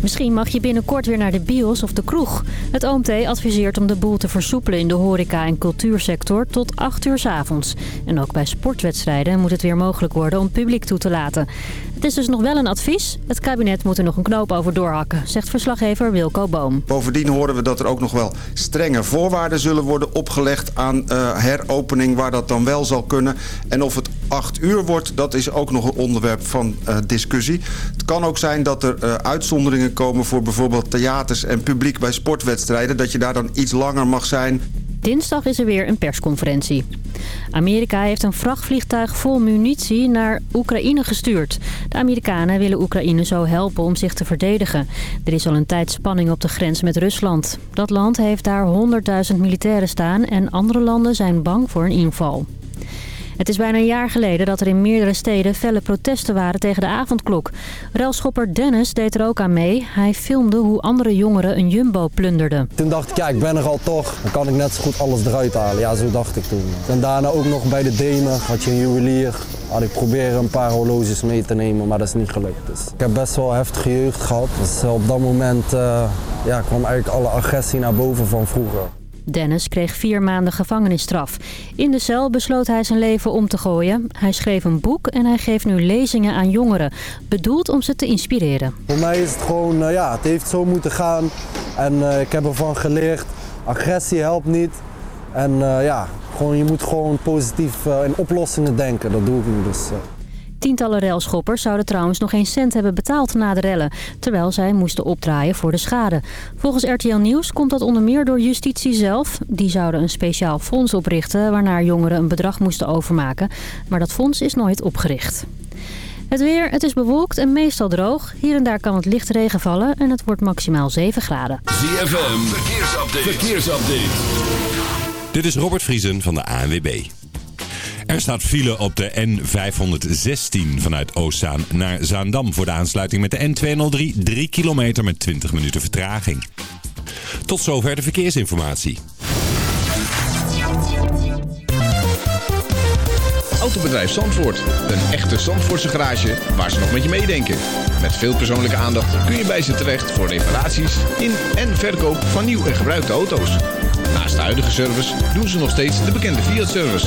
Misschien mag je binnenkort weer naar de bios of de kroeg. Het OMT adviseert om de boel te versoepelen in de horeca- en cultuursector tot 8 uur s avonds. En ook bij sportwedstrijden moet het weer mogelijk worden om publiek toe te laten. Het is dus nog wel een advies. Het kabinet moet er nog een knoop over doorhakken, zegt verslaggever Wilco Boom. Bovendien horen we dat er ook nog wel strenge voorwaarden zullen worden opgelegd aan uh, heropening waar dat dan wel zal kunnen. En of het 8 uur wordt, dat is ook nog een onderwerp van uh, discussie. Het kan ook zijn dat er uh, uitzonderingen komen voor bijvoorbeeld theaters en publiek bij sportwedstrijden. Dat je daar dan iets langer mag zijn. Dinsdag is er weer een persconferentie. Amerika heeft een vrachtvliegtuig vol munitie naar Oekraïne gestuurd. De Amerikanen willen Oekraïne zo helpen om zich te verdedigen. Er is al een tijd spanning op de grens met Rusland. Dat land heeft daar 100.000 militairen staan en andere landen zijn bang voor een inval. Het is bijna een jaar geleden dat er in meerdere steden felle protesten waren tegen de avondklok. Relschopper Dennis deed er ook aan mee. Hij filmde hoe andere jongeren een jumbo plunderden. Toen dacht ik, ja, ik ben er al toch. Dan kan ik net zo goed alles eruit halen. Ja, zo dacht ik toen. En daarna ook nog bij de Demer had je een juwelier. Had ik proberen een paar horloges mee te nemen, maar dat is niet gelukt. Dus ik heb best wel heftige jeugd gehad. Dus op dat moment uh, ja, kwam eigenlijk alle agressie naar boven van vroeger. Dennis kreeg vier maanden gevangenisstraf. In de cel besloot hij zijn leven om te gooien. Hij schreef een boek en hij geeft nu lezingen aan jongeren. Bedoeld om ze te inspireren. Voor mij is het gewoon, uh, ja, het heeft zo moeten gaan. En uh, ik heb ervan geleerd, agressie helpt niet. En uh, ja, gewoon, je moet gewoon positief in oplossingen denken. Dat doe ik nu dus. Tientallen railschoppers zouden trouwens nog geen cent hebben betaald na de rellen, terwijl zij moesten opdraaien voor de schade. Volgens RTL Nieuws komt dat onder meer door justitie zelf. Die zouden een speciaal fonds oprichten waarnaar jongeren een bedrag moesten overmaken, maar dat fonds is nooit opgericht. Het weer, het is bewolkt en meestal droog. Hier en daar kan het licht regen vallen en het wordt maximaal 7 graden. ZFM, verkeersupdate. verkeersupdate. Dit is Robert Vriesen van de ANWB. Er staat file op de N516 vanuit Oostzaan naar Zaandam... voor de aansluiting met de N203, 3 kilometer met 20 minuten vertraging. Tot zover de verkeersinformatie. Autobedrijf Zandvoort. Een echte Zandvoortse garage waar ze nog met je meedenken. Met veel persoonlijke aandacht kun je bij ze terecht voor reparaties in en verkoop van nieuw en gebruikte auto's. Naast de huidige service doen ze nog steeds de bekende Fiat-service.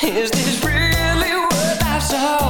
Is this really what I saw?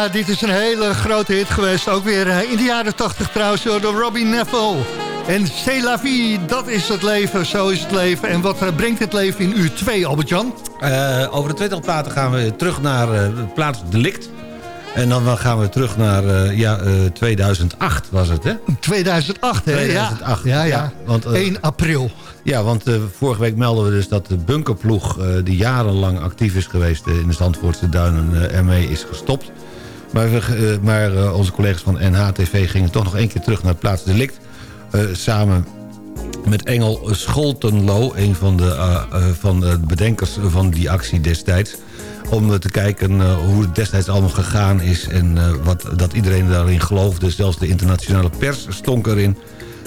Ja, dit is een hele grote hit geweest. Ook weer eh, in de jaren 80 trouwens door Robbie Neville. En C'est la vie, dat is het leven, zo is het leven. En wat eh, brengt het leven in uur 2, Albert-Jan? Uh, over de tweetal platen gaan we terug naar uh, plaats Delict. En dan gaan we terug naar uh, ja, 2008 was het, hè? 2008, hè? 2008, ja. ja, ja. Want, 1 april. Ja, want vorige week melden we dus dat de bunkerploeg... die jarenlang actief is geweest in de Zandvoortse Duinen... ermee is gestopt. Maar, we, uh, maar uh, onze collega's van NHTV gingen toch nog één keer terug naar het plaats delict. Uh, samen met Engel Scholtenlo, een van de, van de bedenkers van die actie destijds. Om te kijken hoe het destijds allemaal gegaan is en wat, dat iedereen daarin geloofde. Zelfs de internationale pers stonk erin.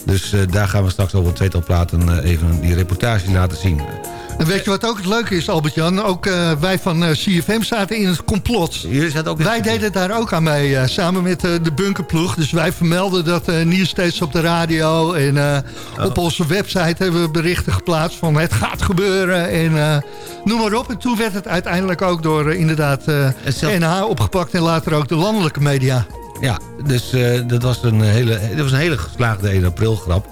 Dus daar gaan we straks over een tweetal platen even die reportage laten zien. En weet je wat ook het leuke is, Albert-Jan? Ook uh, wij van uh, eh, CFM zaten in het complot. Jullie ook wij deden daar ook aan mee, uh, samen met de bunkerploeg. Dus wij vermelden dat nieuws steeds op de radio. En oh. op onze website hebben we berichten geplaatst van het gaat gebeuren. En noem maar op. En toen werd het uiteindelijk ook door inderdaad NH opgepakt. En later ook de landelijke media. Ja, dus dat, was een hele, dat was een hele geslaagde 1 april grap.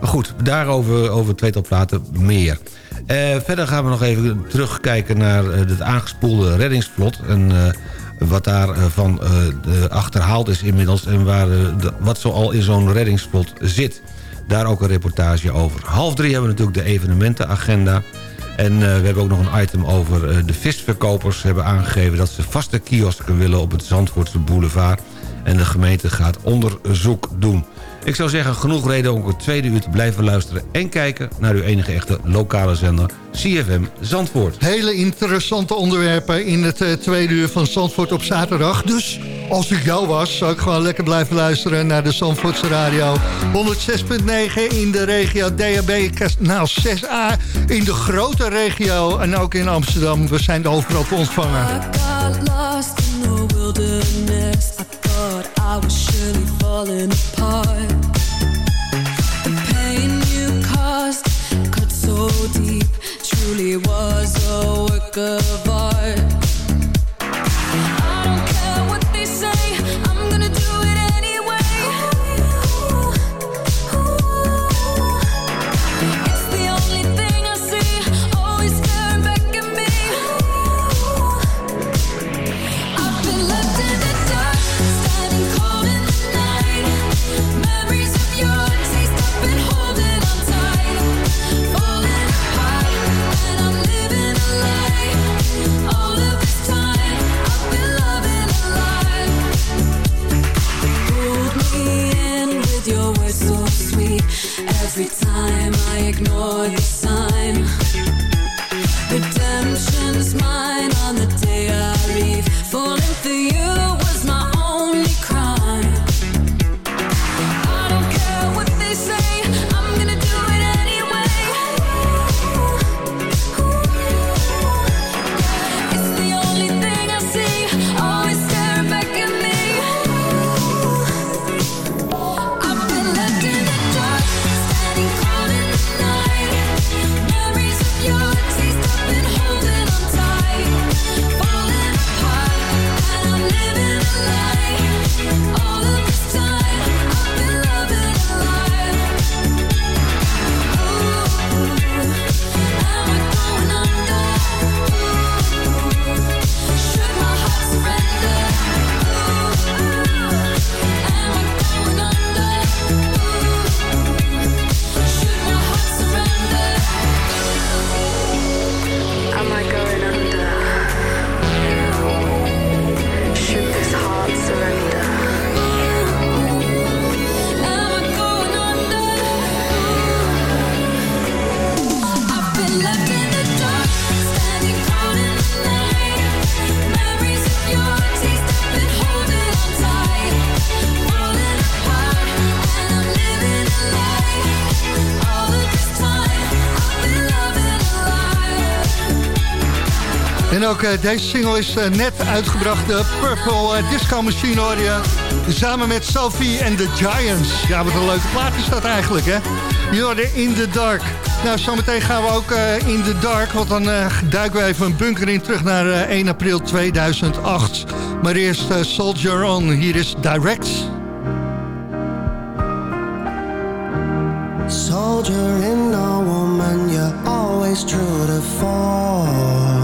Maar goed, daarover over tweetal platen meer. Uh, verder gaan we nog even terugkijken naar uh, het aangespoelde reddingsvlot... en uh, wat daarvan achterhaald is inmiddels... en waar, de, wat zoal in zo'n reddingsvlot zit. Daar ook een reportage over. Half drie hebben we natuurlijk de evenementenagenda... En we hebben ook nog een item over de visverkopers hebben aangegeven... dat ze vaste kiosken willen op het Zandvoortse boulevard. En de gemeente gaat onderzoek doen. Ik zou zeggen, genoeg reden om het tweede uur te blijven luisteren... en kijken naar uw enige echte lokale zender, CFM Zandvoort. Hele interessante onderwerpen in het uh, tweede uur van Zandvoort op zaterdag. Dus als ik jou was, zou ik gewoon lekker blijven luisteren naar de Zandvoortse radio. 106.9 in de regio DHB, kanaal 6A in de grote regio... en ook in Amsterdam. We zijn er overal te ontvangen. I was surely falling apart. The pain you caused cut so deep, truly was a work of art. En ook deze single is net uitgebracht. De Purple Disco Machine hoor. Samen met Sophie en The Giants. Ja, wat een leuke plaat is dat eigenlijk, hè? Je hoorde In The Dark. Nou, zometeen gaan we ook in The Dark. Want dan duiken we even een bunker in terug naar 1 april 2008. Maar eerst Soldier On. Hier is Direct. Soldier in a woman, you're always true to form.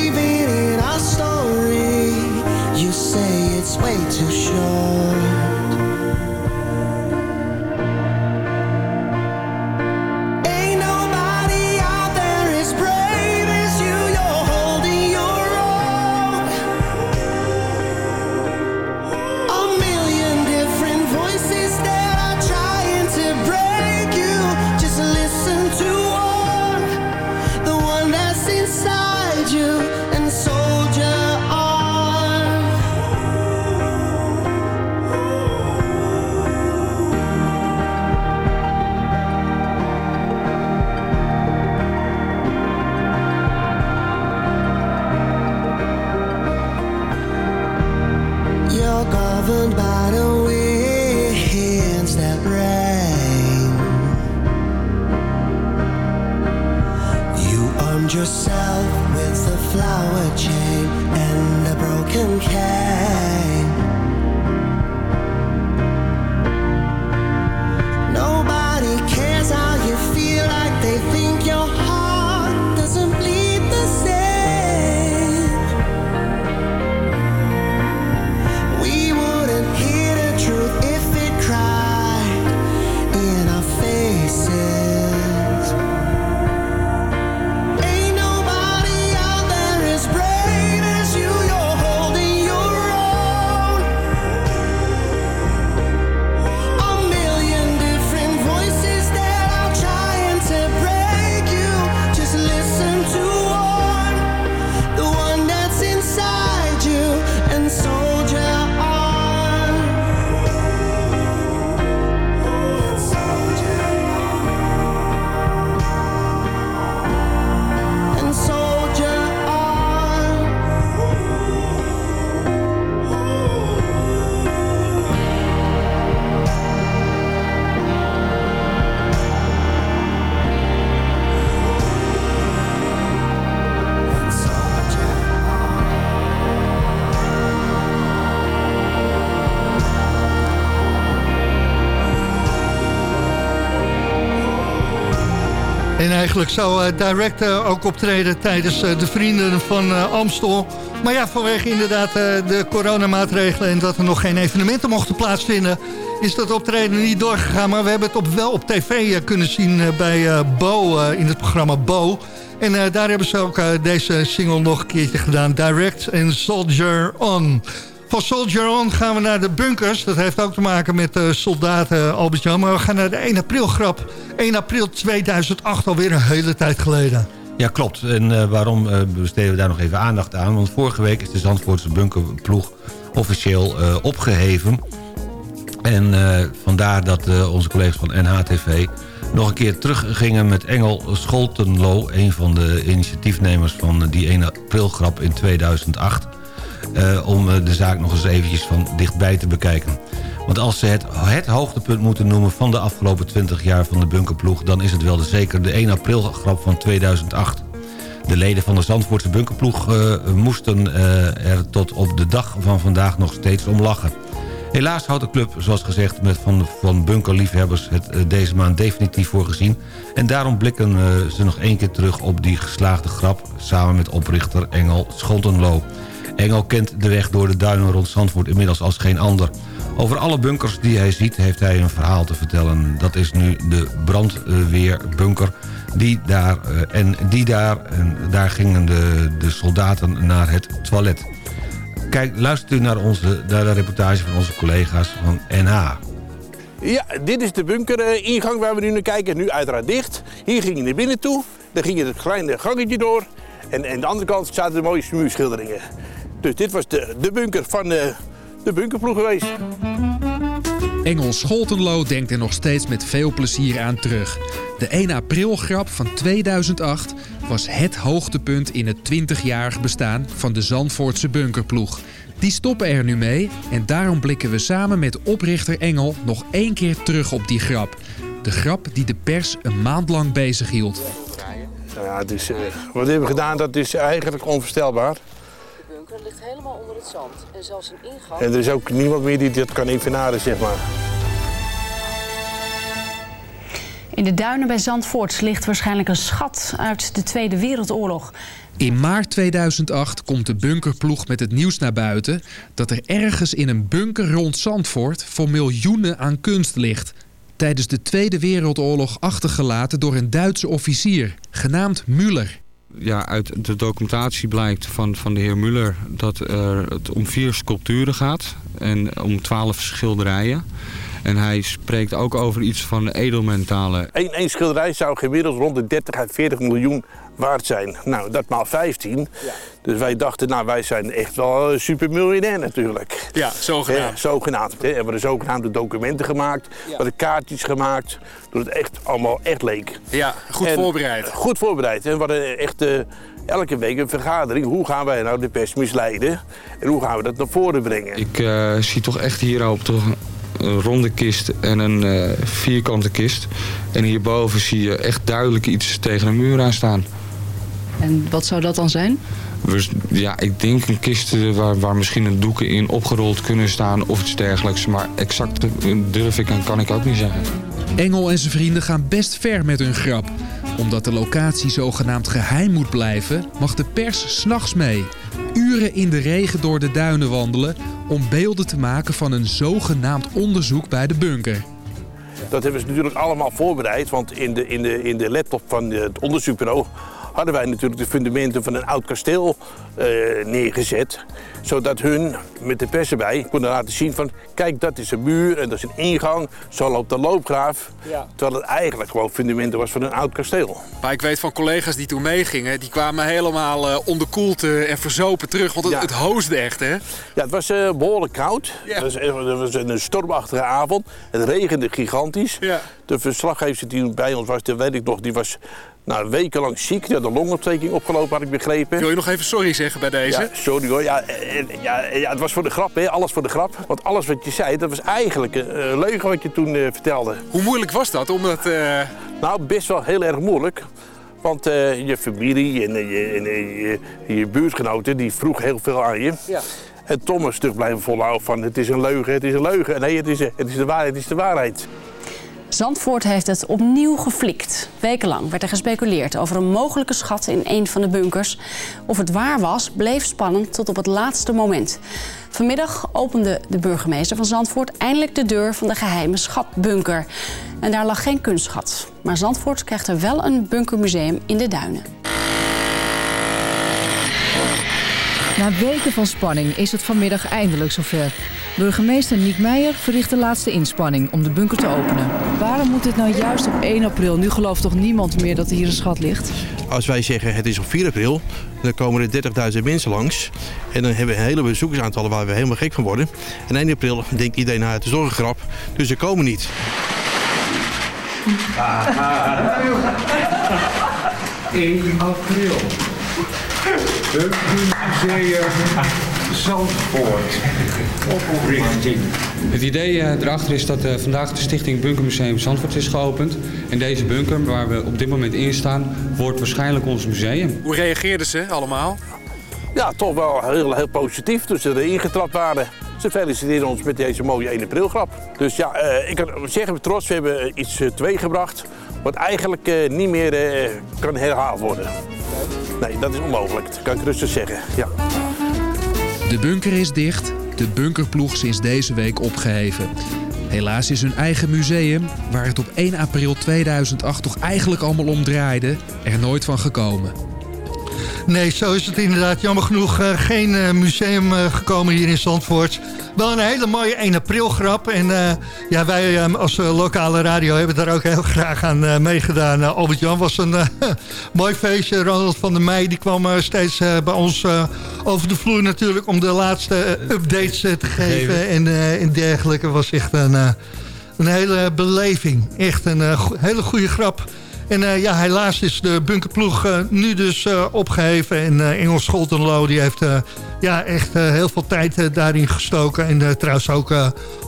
You yourself with a flower chain and a broken cane. Eigenlijk zou eh, Direct eh, ook optreden tijdens eh, de Vrienden van Amstel. Maar ja, vanwege inderdaad de coronamaatregelen... en dat er nog geen evenementen mochten plaatsvinden... is dat optreden niet doorgegaan. Maar we hebben het op, wel op tv kunnen zien bij Bo, in het programma Bo. En daar hebben ze ook deze single nog een keertje gedaan. Direct en Soldier On. Van Soldier On gaan we naar de bunkers. Dat heeft ook te maken met uh, soldaten, Albert-Jan. Maar we gaan naar de 1 april grap. 1 april 2008, alweer een hele tijd geleden. Ja, klopt. En uh, waarom besteden we daar nog even aandacht aan? Want vorige week is de Zandvoortse bunkerploeg officieel opgeheven. En vandaar dat onze collega's van NHTV nog een keer teruggingen met Engel Scholtenlo... een van de initiatiefnemers van die 1 april grap in 2008... Uh, om uh, de zaak nog eens eventjes van dichtbij te bekijken. Want als ze het, het hoogtepunt moeten noemen van de afgelopen 20 jaar van de bunkerploeg... dan is het wel de, zeker de 1 april grap van 2008. De leden van de Zandvoortse bunkerploeg uh, moesten er tot op de dag van vandaag nog steeds om lachen. Helaas houdt de club, zoals gezegd, met van, van bunkerliefhebbers het deze maand definitief voor gezien. En daarom blikken ze nog één keer terug op die geslaagde grap... samen met oprichter Engel Scholtenlo. Engel kent de weg door de duinen rond Zandvoort inmiddels als geen ander. Over alle bunkers die hij ziet heeft hij een verhaal te vertellen. Dat is nu de brandweerbunker. Die daar, en die daar, en daar gingen de, de soldaten naar het toilet. Kijk, luistert u naar, onze, naar de reportage van onze collega's van NH. Ja, dit is de bunkeringang waar we nu naar kijken. Nu uiteraard dicht. Hier ging je naar binnen toe. Dan ging je het kleine gangetje door. En aan de andere kant zaten de mooie muurschilderingen. Dus dit was de, de bunker van de, de bunkerploeg geweest. Engel Scholtenlo denkt er nog steeds met veel plezier aan terug. De 1 april grap van 2008 was het hoogtepunt in het 20-jarig bestaan van de Zandvoortse bunkerploeg. Die stoppen er nu mee en daarom blikken we samen met oprichter Engel nog één keer terug op die grap. De grap die de pers een maand lang bezig hield. Nou ja, eh, wat we hebben gedaan, dat is eigenlijk onvoorstelbaar. Helemaal onder het zand. En zelfs een ingang... En er is ook niemand meer die dat kan evenaren, zeg maar. In de duinen bij Zandvoort ligt waarschijnlijk een schat uit de Tweede Wereldoorlog. In maart 2008 komt de bunkerploeg met het nieuws naar buiten... dat er ergens in een bunker rond Zandvoort voor miljoenen aan kunst ligt. Tijdens de Tweede Wereldoorlog achtergelaten door een Duitse officier, genaamd Müller. Ja, uit de documentatie blijkt van, van de heer Muller dat het om vier sculpturen gaat en om twaalf schilderijen. En hij spreekt ook over iets van edelmetalen. Eén één schilderij zou gemiddeld rond de 30 à 40 miljoen waard zijn. Nou, dat maal 15. Dus wij dachten, nou, wij zijn echt wel supermiljonair natuurlijk. Ja, zogenaamd. Ja, zogenaamd. We hebben er zogenaamde documenten gemaakt, we hadden kaartjes gemaakt. Dat het echt allemaal echt leek. Ja, goed En- voorbereid. Goed voorbereid. En we hadden echt eh, elke week een vergadering. Hoe gaan wij nou de pers misleiden? En hoe gaan we dat naar voren brengen? Ik eh, zie toch echt hierop toch een ronde kist en een eh, vierkante kist. En hierboven zie je echt duidelijk iets tegen een muur aan staan. En wat zou dat dan zijn? Ja, ik denk een kist eh, waar, waar misschien een doeken in opgerold kunnen staan of iets dergelijks. Maar exact eh, durf ik en kan ik ook niet zeggen. Engel en zijn vrienden gaan best ver met hun grap. Omdat de locatie zogenaamd geheim moet blijven, mag de pers s'nachts mee. Uren in de regen door de duinen wandelen om beelden te maken van een zogenaamd onderzoek bij de bunker. Dat hebben ze natuurlijk allemaal voorbereid. Want in de, in de, in de laptop van het onderzoekbureau hadden wij natuurlijk de fundamenten van een oud kasteel eh, neergezet. Zodat hun met de pers erbij konden laten zien van... kijk, dat is een muur en dat is een ingang. Zo loopt de loopgraaf. Ja. Terwijl het eigenlijk gewoon fundamenten was van een oud kasteel. Maar ik weet van collega's die toen meegingen, die kwamen helemaal eh, onderkoeld eh, en verzopen terug. Want het, Ja. het hoosde echt, hè? Ja, het was eh, behoorlijk koud. Het, was, echt- het was een stormachtige avond. Het regende gigantisch. Ja. De verslaggever die bij ons was, dat weet ik nog, die was nou, wekenlang ziek. Een longontsteking opgelopen, had ik begrepen. Wil je nog even sorry zeggen bij deze? Ja, sorry hoor. Ja, eh, ja, ja, het was voor de grap, hè. alles voor de grap. Want alles wat je zei, dat was eigenlijk een eh, leugen wat je toen eh, vertelde. Hoe moeilijk was dat? Omdat, eh, Nou, best wel heel erg moeilijk. Want eh, je familie en, eh, je, en eh, je, je buurtgenoten, die vroegen heel veel aan je. Ja. En Tom is terug blijven volhouden van het is een leugen, het is een leugen. Nee, het is, het is de waarheid, het is de waarheid. Zandvoort heeft het opnieuw geflikt. Wekenlang werd er gespeculeerd over een mogelijke schat in een van de bunkers. Of het waar was, bleef spannend tot op het laatste moment. Vanmiddag opende de burgemeester van Zandvoort eindelijk de deur van de geheime schatbunker. En daar lag geen kunstschat. Maar Zandvoort krijgt er wel een bunkermuseum in de duinen. Na weken van spanning is het vanmiddag eindelijk zover. Burgemeester Niek Meijer verricht de laatste inspanning om de bunker te openen. Waarom moet dit nou juist op 1 april? Nu gelooft toch niemand meer dat hier een schat ligt? Als wij zeggen het is op 4 april, dan komen er 30.000 mensen langs. En dan hebben we een hele bezoekersaantallen waar we helemaal gek van worden. En 1 april denkt iedereen, nou het is toch een grap, dus ze komen niet. 1 april. Bunkermuseum Zandvoort. Oprichting. Het idee eh, erachter is dat eh, vandaag de stichting Bunkermuseum Zandvoort is geopend. En deze bunker, waar we op dit moment in staan, wordt waarschijnlijk ons museum. hoe reageerden ze allemaal? Ja, toch wel heel, heel positief toen ze erin getrapt waren. Ze feliciteren ons met deze mooie 1 april grap. Dus ja, eh, ik kan zeggen met trots, we hebben iets eh, teweeggebracht... wat eigenlijk eh, niet meer eh, kan herhaald worden. Nee, dat is onmogelijk. Dat kan ik rustig zeggen, ja. De bunker is dicht, de bunkerploeg sinds deze week opgeheven. Helaas is hun eigen museum, waar het op 1 april 2008 toch eigenlijk allemaal om draaide, er nooit van gekomen. Nee, zo is het inderdaad. Jammer genoeg eh, geen eh, museum eh, gekomen hier in Zandvoort. Wel een hele mooie 1 april grap. En ja, wij eh, als lokale radio hebben daar ook heel graag aan meegedaan. Albert-Jan was een mooi feestje. Ronald van der Meij die kwam steeds bij ons over de vloer natuurlijk... om de laatste updates te geven en, en dergelijke. was echt een, een hele beleving. Echt een hele goede grap. En eh, ja, helaas is de bunkerploeg eh, nu dus eh, opgeheven. En Engels Scholtenlo die heeft ja, echt heel veel tijd daarin gestoken. En trouwens ook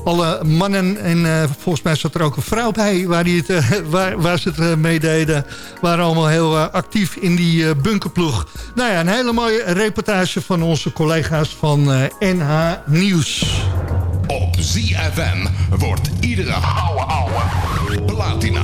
alle mannen. En volgens mij zat er ook een vrouw bij waar, die het, waar, waar ze het eh, mee deden. Waren allemaal heel actief in die bunkerploeg. Nou ja, een hele mooie reportage van onze collega's van NH Nieuws. Op ZFM wordt iedere ouwe ouwe platina.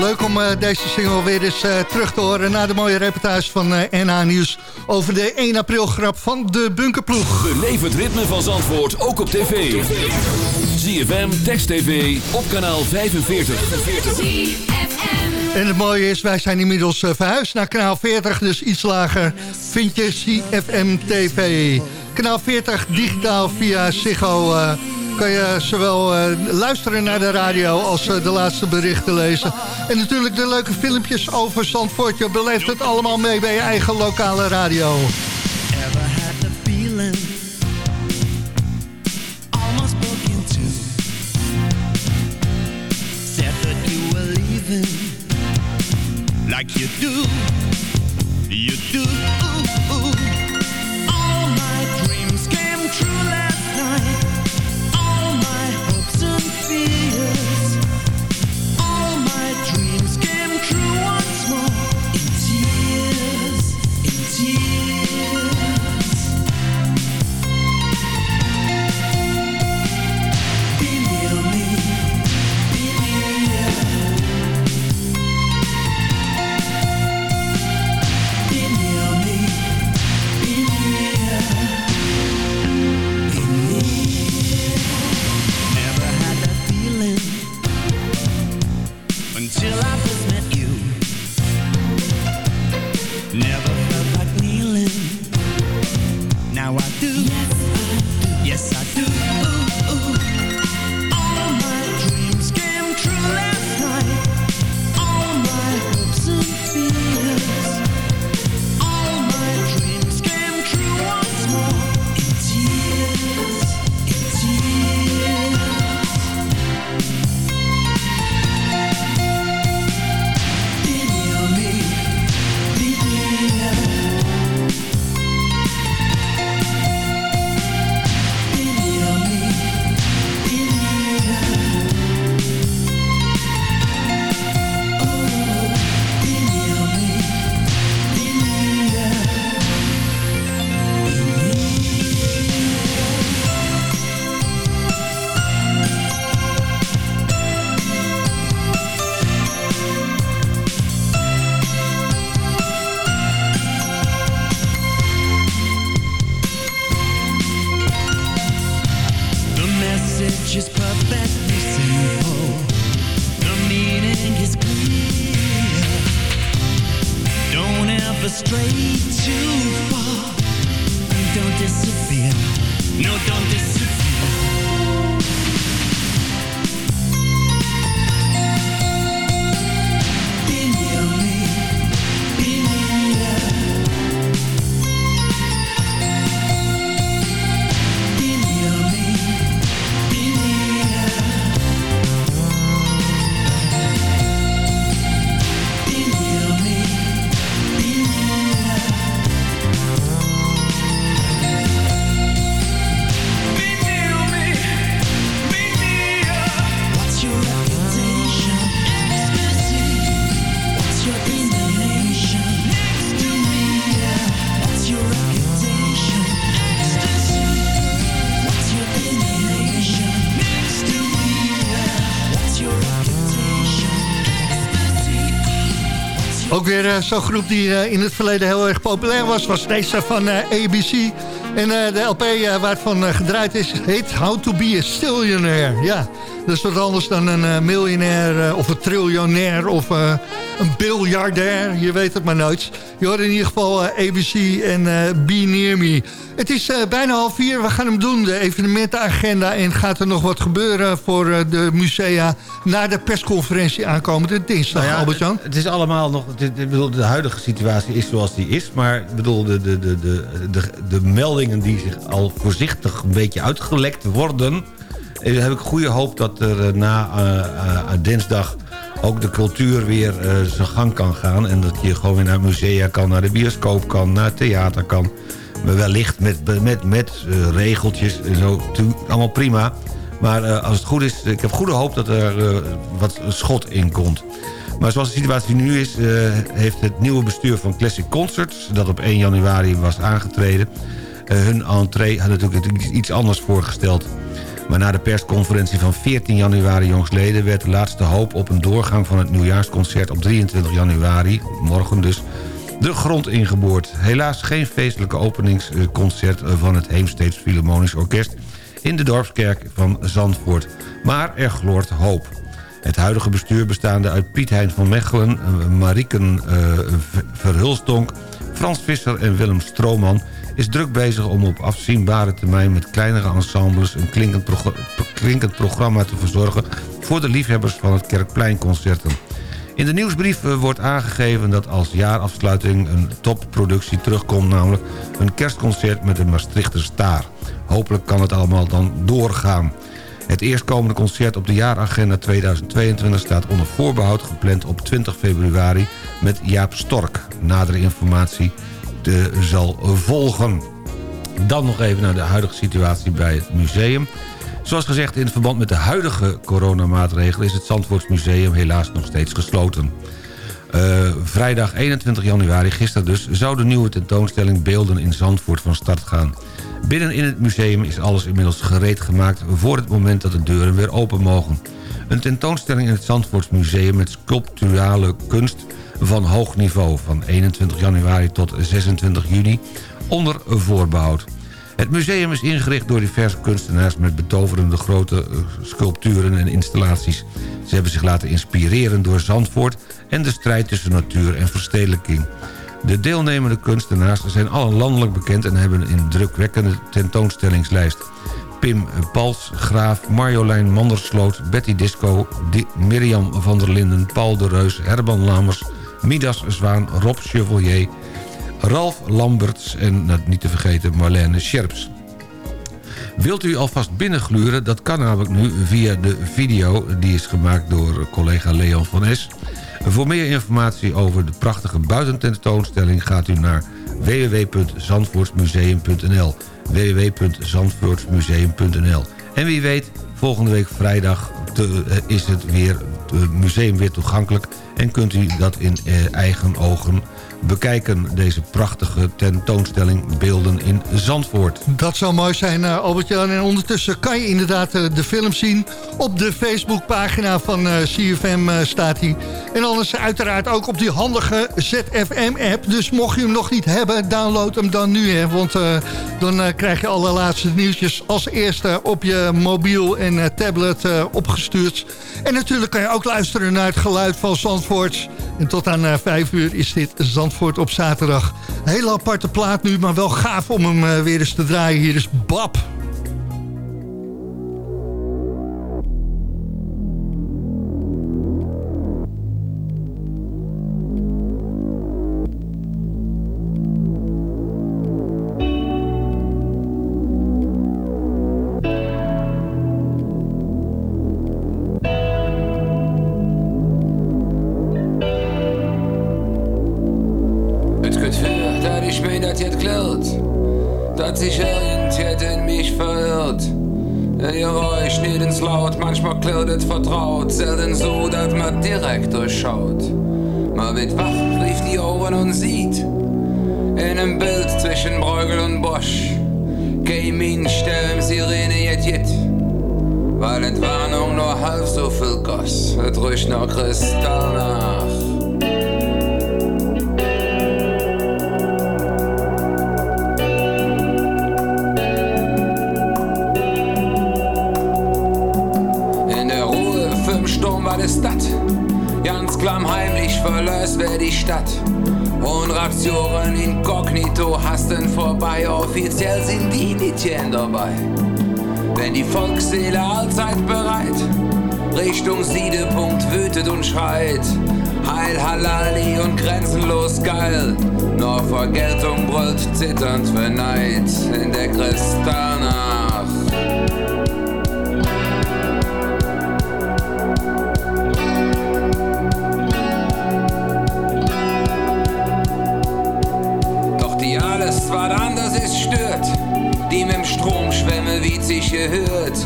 Leuk om eh, deze single weer eens eh, terug te horen... na de mooie reportage van eh NH Nieuws... over de 1 april grap van de bunkerploeg. Beleef het ritme van Zandvoort ook op tv. ZFM, Text TV, op kanaal 45. En het mooie is, wij zijn inmiddels eh, verhuisd naar kanaal 40... dus iets lager vind je CFM TV. Kanaal 40 digitaal via Ziggo... eh, kan je zowel eh, luisteren naar de radio als eh, de laatste berichten lezen. En natuurlijk de leuke filmpjes over Zandvoort. Je beleeft het allemaal mee bij je eigen lokale radio. Ever had the Ook weer eh, zo'n groep die eh, in het verleden heel erg populair was. Was deze van eh, ABC. En de LP waar het van eh, gedraaid is, heet How to be a Stillionaire. Ja, dat is wat anders dan een miljonair of een triljonair of een biljardair. Je weet het maar nooit. Je hoort in ieder geval eh, ABC en eh, Be Near Me. Het is eh, bijna half vier. We gaan hem doen, de evenementenagenda. En gaat er nog wat gebeuren voor de musea... na de persconferentie aankomende dinsdag, Nou ja, Albert-Jan? Het, het is allemaal nog... ik bedoel, de huidige situatie is zoals die is. Maar ik bedoel, de, de, de, de, de, de meldingen die zich al voorzichtig een beetje uitgelekt worden... heb ik goede hoop dat er na eh, dinsdag ook de cultuur weer eh, zijn gang kan gaan. En dat je gewoon weer naar musea kan, naar de bioscoop kan, naar theater kan. Maar wellicht met, met, met eh, regeltjes en zo. Allemaal prima. Maar eh, als het goed is, ik heb goede hoop dat er wat schot in komt. Maar zoals de situatie nu is, heeft het nieuwe bestuur van Classic Concerts... dat op 1 januari was aangetreden... hun entree had natuurlijk iets anders voorgesteld. Maar na de persconferentie van 14 januari jongstleden... werd de laatste hoop op een doorgang van het nieuwjaarsconcert op 23 januari... morgen dus, de grond ingeboord. Helaas geen feestelijke openingsconcert van het Heemsteeds Philharmonisch Orkest... in de dorpskerk van Zandvoort. Maar er gloort hoop. Het huidige bestuur bestaande uit Piet Hein van Mechelen... eh, Mariken eh, Ver- Verhulstonk, Frans Visser en Willem Strooman... is druk bezig om op afzienbare termijn met kleinere ensembles... een klinkend, progr- klinkend programma te verzorgen... voor de liefhebbers van het Kerkpleinconcerten. In de nieuwsbrief eh, wordt aangegeven dat als jaarafsluiting een topproductie terugkomt... namelijk een kerstconcert met de Maastrichter Staar. Hopelijk kan het allemaal dan doorgaan. Het eerstkomende concert op de jaaragenda 2022 staat onder voorbehoud gepland op 20 februari met Jaap Stork. Nadere informatie eh, zal volgen. Dan nog even naar de huidige situatie bij het museum. Zoals gezegd, in verband met de huidige coronamaatregelen... is het Zandvoortsmuseum helaas nog steeds gesloten. Eh, vrijdag 21 januari, gisteren dus... zou de nieuwe tentoonstelling Beelden in Zandvoort van start gaan. Binnen in het museum is alles inmiddels gereed gemaakt... voor het moment dat de deuren weer open mogen. Een tentoonstelling in het Zandvoortsmuseum met sculpturale kunst van hoog niveau... van 21 januari tot 26 juni onder voorbehoud. Het museum is ingericht door diverse kunstenaars... met betoverende grote eh, sculpturen en installaties. Ze hebben zich laten inspireren door Zandvoort... en de strijd tussen natuur en verstedelijking. De deelnemende kunstenaars zijn allen landelijk bekend... en hebben een indrukwekkende tentoonstellingslijst. Pim Pals, Graaf, Marjolein Mandersloot, Betty Disco... Di Mirjam van der Linden, Paul de Reus, Herman Lamers... Midas Zwaan, Rob Chevalier... Ralf Lamberts en nou, niet te vergeten Marlene Scherps. Wilt u alvast binnengluren? Dat kan namelijk nu via de video. Die is gemaakt door collega Leon van Es. Voor meer informatie over de prachtige buitententoonstelling... gaat u naar www.zandvoortsmuseum.nl www.zandvoortsmuseum.nl En wie weet, volgende week vrijdag eh, is het weer, het museum weer toegankelijk... en kunt u dat in eh, eigen ogen bekijken. Deze prachtige tentoonstelling Beelden in Zandvoort. Dat zou mooi zijn, eh, Albert-Jan. En ondertussen kan je inderdaad eh, de film zien. Op de Facebookpagina van CFM staat hij. En anders uiteraard ook op die handige ZFM-app. Dus mocht je hem nog niet hebben, download hem dan nu. Hè, want dan krijg je alle laatste nieuwtjes als eerste op je mobiel en tablet opgestuurd. En natuurlijk kan je ook luisteren naar het geluid van Zandvoort En tot aan uh, 5 uur is dit Zandvoort op zaterdag. Hele aparte plaat nu, maar wel gaaf om hem uh, weer eens te draaien. Hier is Bab. Und Raptionen inkognito hasten vorbei, offiziell sind die Nitien dabei. Wenn die Volksseele allzeit bereit, Richtung Siedepunkt wütet und schreit. Heil Halali und grenzenlos geil. Nur Vergeltung brüllt zitternd für Neid in der Kristallnacht. Sich gehört.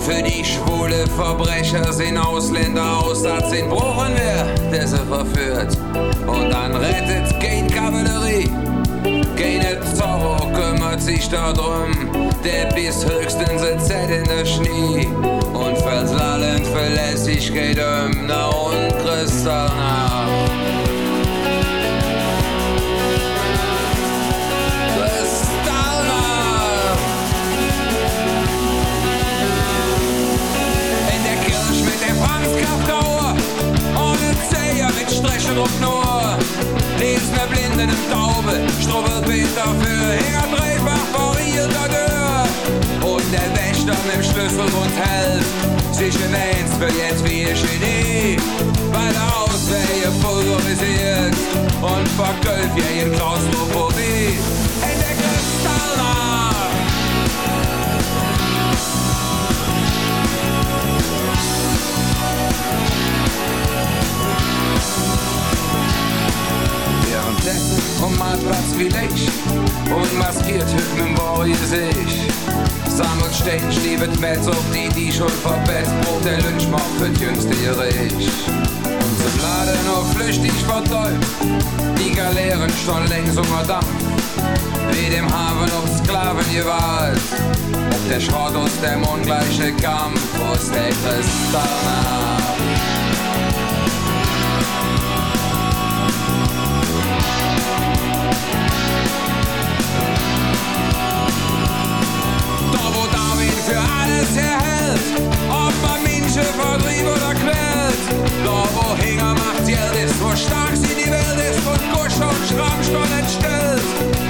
Für die schwule Verbrecher sind Ausländer Aussatz in Bruchen wer, der sie verführt. Und dann rettet kein Kavallerie, keine Zorro kümmert sich darum. Der bis höchstens ein in der Schnee und verslallend Verlässlichkeit um, na und Kristallnacht. op Noor. Lees met blindende Taube, strubbelt Peter für Hinger dreifach variierter Gehör. Und der Wächter mit Schlüssel und Helf, sich in eins für jetzt wie ich Genie. Weil der Auswehr pulverisiert und verkauft ihr in Klaustrophobie. Währenddessen um Marktplatz wie ich und maskiert hüt mit Borie sich. Sammelt stehen, stiebet Metz auf die, die schon verbett, Brot der Lynchmob für jüngste Rich. Und zum Laden noch flüchtig vertäubt, die Galeeren schon längst unterdampft. Wie dem Hafen auf Sklaven gewalt, ob der Schrott aus dem ungleiche Kampf, aus der Kristallnacht. Für alles erhält, ob man Menschen vertrieb oder quält. Da wo Hinger macht Geld ist, wo stark sie die Welt ist, wo Kusch und Schrammstoll entstellt.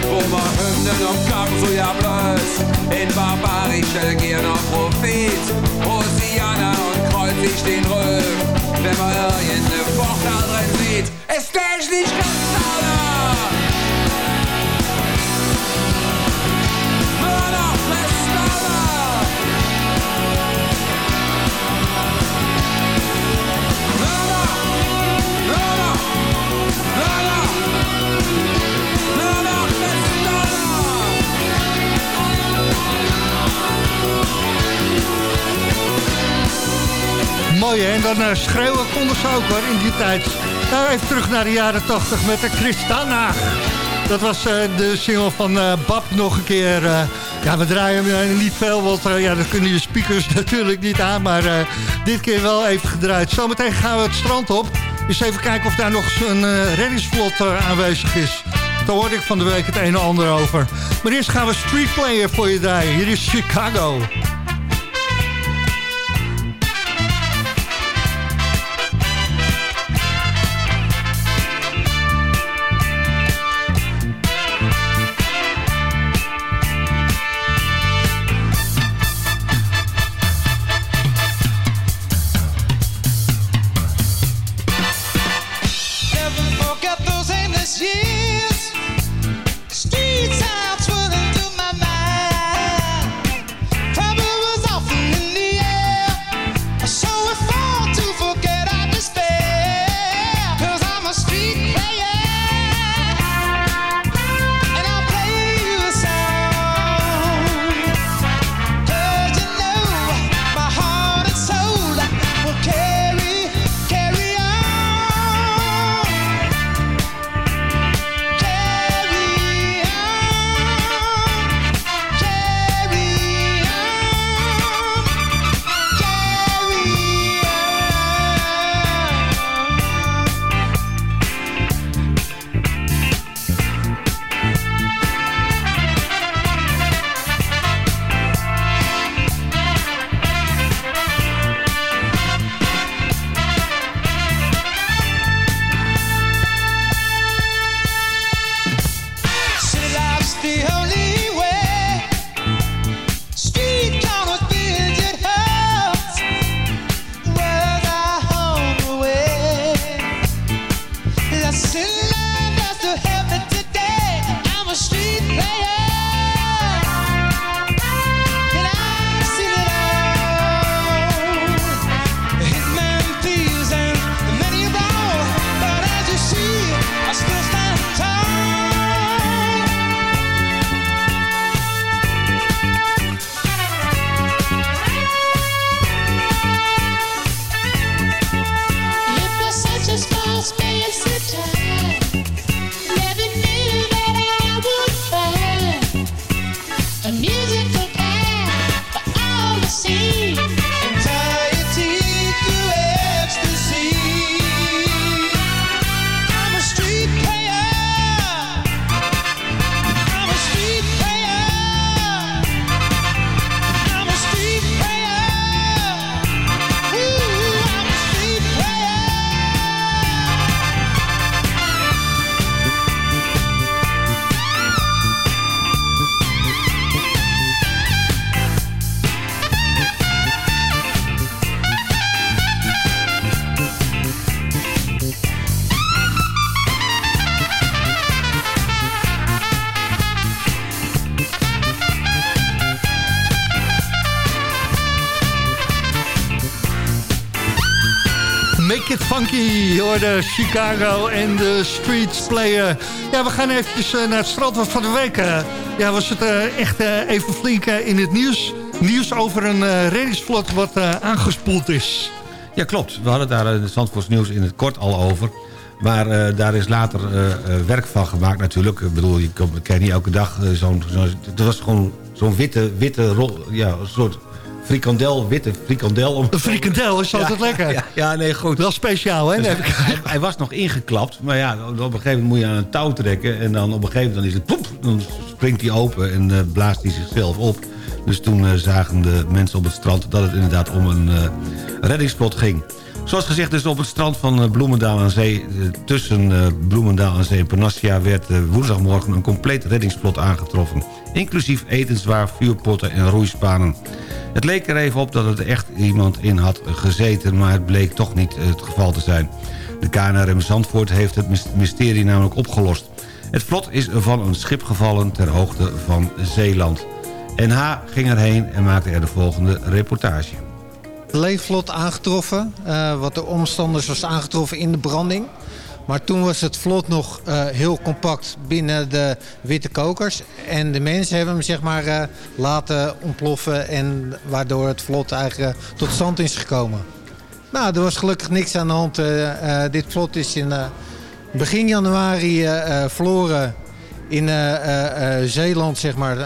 Wo man Hymnen und Kampf so ja blöd, in barbarische Gier noch Profit. Hosianna und Kreuz sich den Röhm, wenn man irgendeine Vorteil drin sieht. Mooi? En dan uh, schreeuwen konden ze ook hoor in die tijd. Nou, even terug naar de jaren 80 met de Christana. Dat was uh, de single van Bab nog een keer. ja, we draaien niet veel, want ja, dat kunnen je speakers natuurlijk niet aan. Maar dit keer wel even gedraaid. Zometeen gaan we het strand op. Eens even kijken of daar nog een reddingsvlot aanwezig is. Daar hoorde ik van de week het een en ander over. Maar eerst gaan we Street Player voor je draaien. Hier is Chicago. Hoorde Chicago en de Streets Player. Ja, we gaan eventjes eh, naar het strand van de week. eh. Ja, was het eh, echt even flink in het nieuws. Nieuws over een reddingsvlot wat aangespoeld is. Ja, klopt. We hadden daar in het Zandvoorts nieuws in het kort al over. Maar daar is later eh, werk van gemaakt natuurlijk. Ik bedoel, je krijgt niet elke dag zo'n... Zo het was gewoon zo'n witte, witte rol, ja, een soort frikandel, witte frikandel. Om... Een frikandel is altijd lekker. Ja, ja, nee, goed. Wel speciaal, hè? Dus hij, hij was nog ingeklapt, maar ja, op een gegeven moment moet je aan een touw trekken... en dan op een gegeven moment is het poep, dan springt hij open en eh, blaast hij zichzelf op. Dus toen eh, zagen de mensen op het strand dat het inderdaad om een eh, reddingsplot ging. Zoals gezegd dus op het strand van eh, Bloemendaal aan Zee... eh, tussen eh, Bloemendaal aan Zee en Panassia... werd woensdagmorgen een compleet reddingsplot aangetroffen. Inclusief etenswaar, vuurpotten en roeispanen. Het leek er even op dat er echt iemand in had gezeten... maar het bleek toch niet het geval te zijn. De KNRM Zandvoort heeft het mys- mysterie namelijk opgelost. Het vlot is van een schip gevallen ter hoogte van Zeeland. NH ging erheen en maakte er de volgende reportage. Leegvlot aangetroffen. eh, wat de omstanders was aangetroffen in de branding. Maar toen was het vlot nog eh, heel compact binnen de witte kokers. En de mensen hebben hem zeg maar eh, laten ontploffen. En waardoor het vlot eigenlijk tot stand is gekomen. Nou, er was gelukkig niks aan de hand. Dit vlot is in begin januari verloren in Zeeland, zeg maar.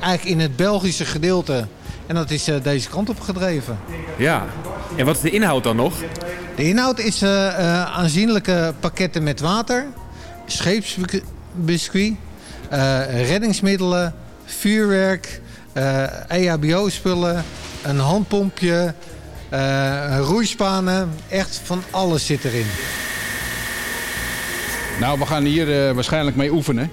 Eigenlijk in het Belgische gedeelte. En dat is eh, deze kant op gedreven. Ja, en wat is de inhoud dan nog? De inhoud is eh, eh, aanzienlijke pakketten met water, scheepsbiscuit, reddingsmiddelen, vuurwerk, eh, EHBO-spullen, een handpompje, roeispanen. Echt van alles zit erin. Nou, we gaan hier waarschijnlijk mee oefenen.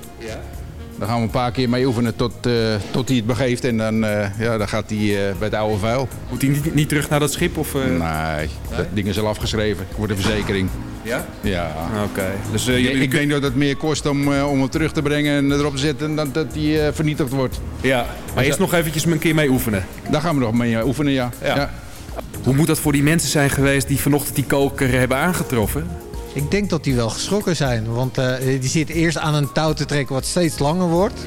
Ja. Dan gaan we een paar keer mee oefenen tot, eh, tot hij het begeeft. En dan, eh, ja, dan gaat hij eh, bij het oude vuil. Moet hij niet, niet terug naar dat schip? Of? Nee, dat ding is al afgeschreven voor de verzekering. Ja? Ja. Oké. Dus ik jullie ik denk dat het meer kost om, om hem terug te brengen en erop te zetten dan dat hij vernietigd wordt. Ja, maar eerst nog eventjes een keer mee oefenen. Daar gaan we nog mee oefenen, ja. Ja. Hoe moet dat voor die mensen zijn geweest die vanochtend die koker hebben aangetroffen? Ik denk dat die wel geschrokken zijn. Want eh, die zit eerst aan een touw te trekken wat steeds langer wordt.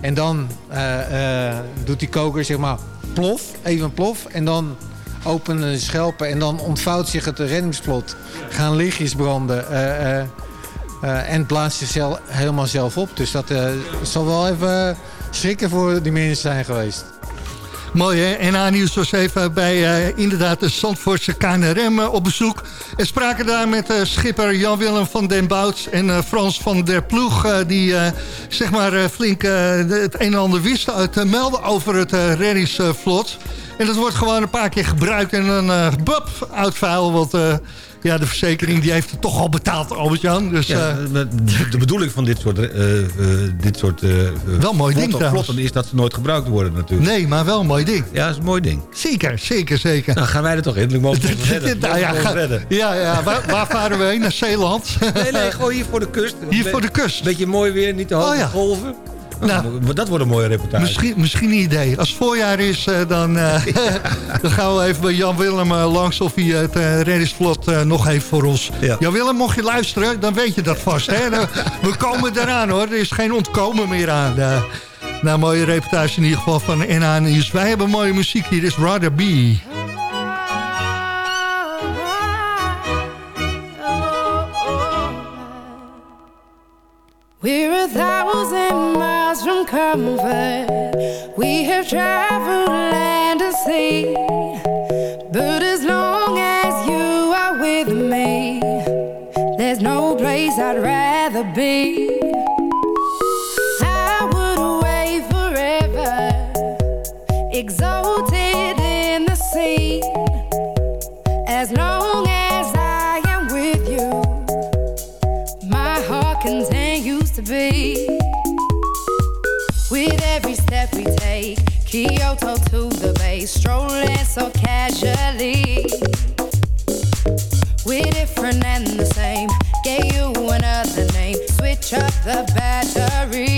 En dan eh, eh, doet die koker zeg maar plof, even plof. En dan openen de schelpen en dan ontvouwt zich het reddingsplot. Gaan lichtjes branden. en blaast zichzelf helemaal zelf op. Dus dat zal wel even schrikken voor die mensen zijn geweest. Mooi hè? NA Nieuws was even bij eh, inderdaad de Zandvoortse KNRM eh, op bezoek. En spraken daar met eh, schipper Jan-Willem van den Bouts en Frans van der Ploeg... die zeg maar flink het een en ander wisten uit te melden over het reddingsvlot. En dat wordt gewoon een paar keer gebruikt en bap, uitvuil. Want eh, ja, de verzekering die heeft het toch al betaald, Albert-Jan. Dus, Ja, eh, de, bedoeling van dit soort, eh, eh, dit soort Wel mooi ding is dat ze nooit gebruikt worden natuurlijk. nee, maar wel een mooi ding. Ja, dat is een mooi ding. Zeker, zeker, zeker. Nou, gaan wij er toch in? Mogen we ons redden? Nou ja, Mogen ga- redden? ja, ja waar, waar varen we heen? Naar Zeeland? Nee, nee, gewoon hier voor de kust. Hier voor de kust. Beetje mooi weer, niet te hoge Oh ja. golven. Nou. Dat wordt een mooie reportage. Misschien, misschien een idee. Als het voorjaar is, eh, dan, eh, dan gaan we even bij Jan Willem eh, langs of hij het reddingsvlot eh, nog heeft voor ons. Jan Willem, mocht je luisteren, dan weet je dat vast. Hè? We komen eraan hoor, er is geen ontkomen meer aan. Nou, een mooie reportage in ieder geval van NA Nieuws. Wij hebben mooie muziek, hier is Rather Be. We're a thousand miles from comfort. We have traveled land and sea. But as long as you are with me, there's no place I'd rather be. I would away forever, exalted in the sea. As long as I am with you, my heart continues to beat. Every step we take, Kyoto to the bay, strolling so casually. We're different and the same. Gave you another name. Switch up the batteries.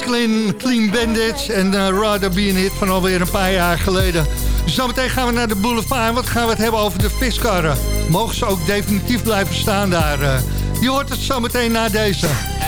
Clean, Clean Bandits en uh, Rather Be in It van alweer een paar jaar geleden. Zometeen gaan we naar de boulevard. Wat gaan we het hebben over de viskarren? Mogen ze ook definitief blijven staan daar? eh? je hoort het zometeen na deze.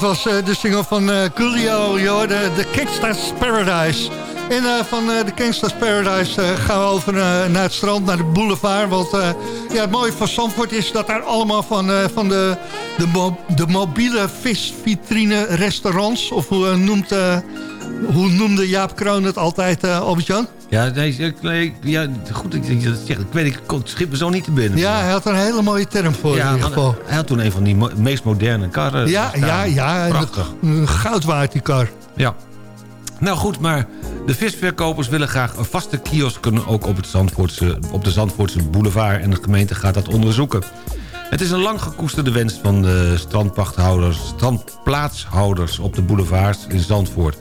Dat was eh, de single van eh joh, de, de Paradise. En eh, van eh, de Gangsta's Paradise gaan we over naar het strand, naar de boulevard. Want ja, het mooie van Zandvoort is dat daar allemaal van, van de, de, mo- de mobiele visvitrine restaurants... of hoe, noemt, hoe noemde Jaap Kroon het altijd, Albert-Jan? Ja, nee, ik- nee, ja, goed dat je dat zegt. Ik weet, ik kon het schip zo niet te binnen. Ja, hij had er een hele mooie term voor Ja, in ieder geval. Hij had toen een van die mo- meest moderne karren Ja, staan. ja, ja. Prachtig. Goud waard die kar. Ja. Nou goed, maar de visverkopers willen graag vaste kiosken... ook op, het Zandvoortse, op de Zandvoortse boulevard. En de gemeente gaat dat onderzoeken. Het is een lang gekoesterde wens van de strandpachthouders... strandplaatshouders op de boulevards in Zandvoort.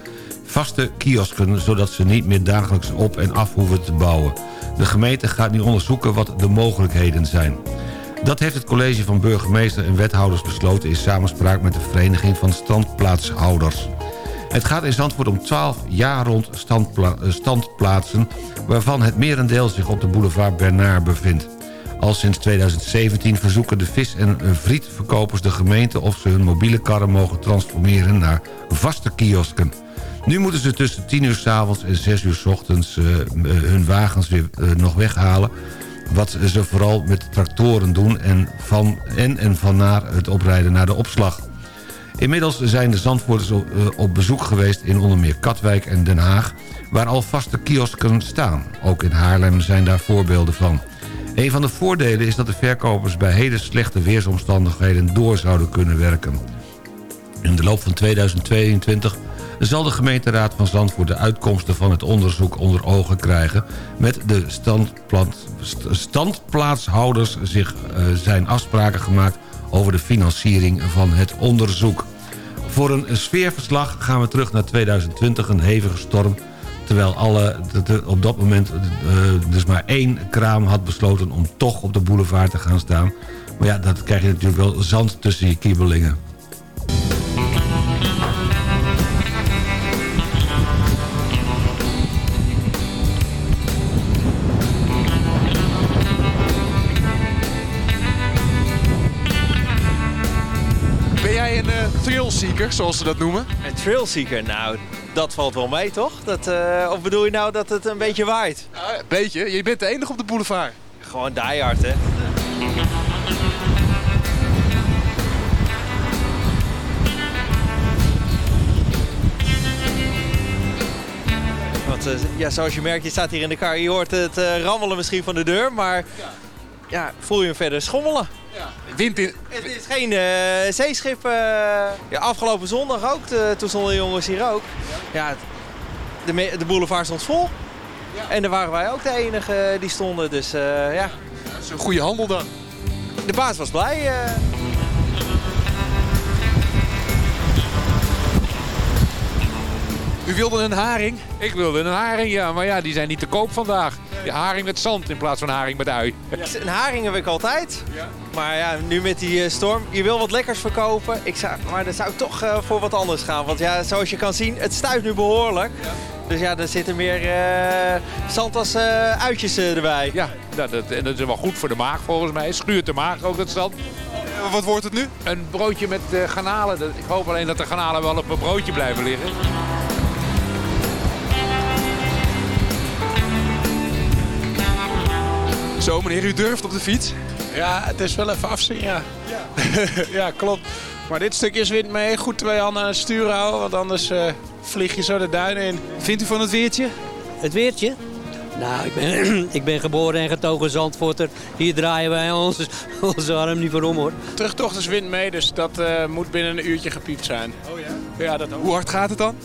Vaste kiosken, zodat ze niet meer dagelijks op en af hoeven te bouwen. De gemeente gaat nu onderzoeken wat de mogelijkheden zijn. Dat heeft het college van burgemeester en wethouders besloten... in samenspraak met de Vereniging van Standplaatshouders. Het gaat in Zandvoort om 12 jaar rond eh, standplaatsen... waarvan het merendeel zich op de boulevard Bernard bevindt. Al sinds 2017 verzoeken de vis- en eh, frietverkopers de gemeente... of ze hun mobiele karren mogen transformeren naar vaste kiosken. Nu moeten ze tussen 10 uur s avonds en 6 uur s ochtends eh, eh, hun wagens weer eh, nog weghalen. Wat ze vooral met tractoren doen en van en, en van naar het oprijden naar de opslag. Inmiddels zijn de Zandvoorters op, op bezoek geweest in onder meer Katwijk en Den Haag... waar al vaste kiosken staan. Ook in Haarlem zijn daar voorbeelden van. Een van de voordelen is dat de verkopers bij hele slechte weersomstandigheden door zouden kunnen werken. In de loop van 2022 zal de gemeenteraad van Zandvoort de uitkomsten van het onderzoek onder ogen krijgen... met de standplaats, st- standplaatshouders zich eh, zijn afspraken gemaakt over de financiering van het onderzoek. Voor een sfeerverslag gaan we terug naar 2020, een hevige storm... terwijl alle, op dat moment eh, dus maar één kraam had besloten om toch op de boulevard te gaan staan. Maar ja, dat krijg je natuurlijk wel zand tussen je kiebelingen. Zoals ze dat noemen? Een trailseeker, nou, dat valt wel mee, toch? Dat, eh, of bedoel je nou dat het een beetje waait? Ja, een beetje. Je bent de enige op de boulevard. Gewoon diehard, hè? Want eh, ja, zoals je merkt, je staat hier in de kar. Je hoort het eh, rammelen misschien van de deur, maar ja, voel je hem verder schommelen. Wind in... Het is geen eh, zeeschip. eh, ja, afgelopen zondag ook, de- toen stonden de jongens hier ook. Ja, de, de boulevard stond vol. En daar waren wij ook de enige die stonden, dus eh, ja. Dat is een goede handel dan. De baas was blij. U wilde een haring? Ik wilde een haring, ja. Maar ja, die zijn niet te koop vandaag. Die haring met zand in plaats van haring met ui. Een haring heb ik altijd. Maar ja, nu met die eh, storm. Je wil wat lekkers verkopen. Ik zou, maar dan zou ik toch eh, voor wat anders gaan. Want ja, zoals je kan zien, het stuit nu behoorlijk. Dus ja, er zitten meer eh, zand als eh, uitjes erbij. Ja, nou, dat, en dat is wel goed voor de maag volgens mij. Schuurt de maag ook dat zand. Wat wordt het nu? Een broodje met eh, garnalen. Dat- Ik hoop alleen dat de garnalen wel op een broodje blijven liggen. Zo, meneer, u durft op de fiets? Ja, het is wel even afzien, ja. Ja, klopt. Maar dit stukje is wind mee. Goed twee handen aan het stuur houden, want anders eh, vlieg je zo de duinen in. Vindt u van het weertje? Het weertje? Nou, ik ben, ik ben geboren en getogen Zandvoorter. Hier draaien wij onze, onze arm niet voor om, hoor. Terugtocht is wind mee, dus dat eh, moet binnen een uurtje gepiept zijn. Oh ja? Ja, dat ook. Hoe hard gaat het dan?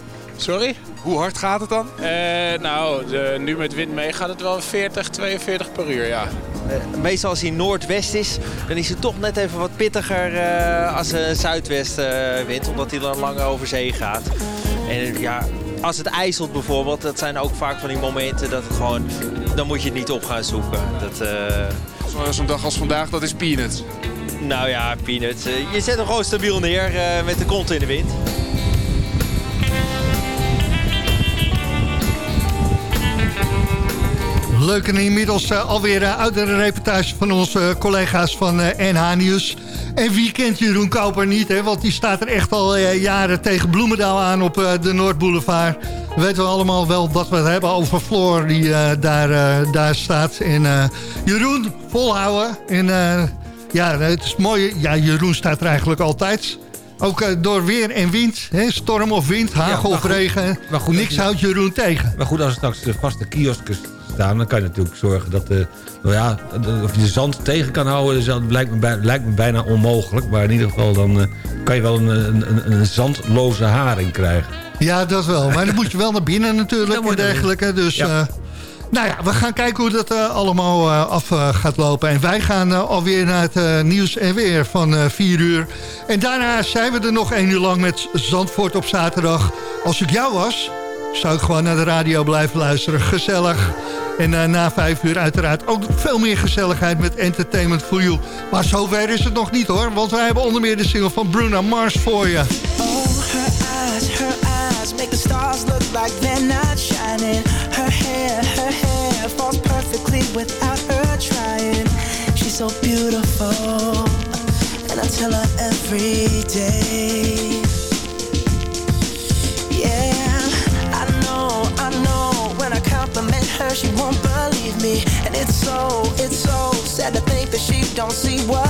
Sorry? Hoe hard gaat het dan? Eh, nou, de- nu met wind mee gaat het wel 40, 42 per uur, ja. Eh, meestal als hij noordwest is, dan is het toch net even wat pittiger eh, als een zuidwestenwind. omdat hij dan langer over zee gaat. En ja, als het ijzelt bijvoorbeeld, dat zijn ook vaak van die momenten dat het gewoon... Dan moet je het niet op gaan zoeken. Dat, eh, Zo- Zo'n dag als vandaag, dat is peanuts. nou ja, peanuts. je zet hem gewoon stabiel neer eh, met de kont in de wind. Leuk en inmiddels eh, alweer uh, oudere reportage van onze collega's van eh, NH Nieuws. En wie kent Jeroen Koper niet, hè? want die staat er echt al eh, jaren tegen Bloemendaal aan op eh, de Noordboulevard. We weten we allemaal wel wat we het hebben over Floor die eh, daar, eh, daar staat. En eh, Jeroen, volhouden. En eh, ja, het is mooi. Ja, Jeroen staat er eigenlijk altijd. Ook eh, door weer en wind, hè? storm of wind, hagel of goed- regen. maar goed, Niks houdt Jeroen tegen. Maar goed, als er straks de vaste kiosken staan... dan kan je natuurlijk zorgen dat... de nou ja, of je de zand tegen kan houden... Dus dat lijkt, me bij- lijkt me bijna onmogelijk. Maar in ieder geval dan eh, kan je wel een, een, een, zandloze haring krijgen. Ja, dat wel. Maar dan moet je wel naar binnen natuurlijk en dergelijke. Dus Ja. eh, nou ja, we gaan kijken hoe dat eh, allemaal eh, af eh, gaat lopen. En wij gaan eh, alweer naar het eh, nieuws en weer van eh 4 uur. En daarna zijn we er nog één uur lang met Zandvoort op zaterdag. Als ik jou was, zou ik gewoon naar de radio blijven luisteren. Gezellig. En eh, na vijf uur uiteraard ook veel meer gezelligheid met Entertainment for You. Maar zover is het nog niet hoor. Want wij hebben onder meer de single van Bruno Mars voor je. Oh, her eyes, her eyes make the stars look like they're not shining. Her hair, her hair falls perfectly without her trying. She's so beautiful, and I tell her every day. She won't believe me, and it's so, it's so sad to think that she don't see what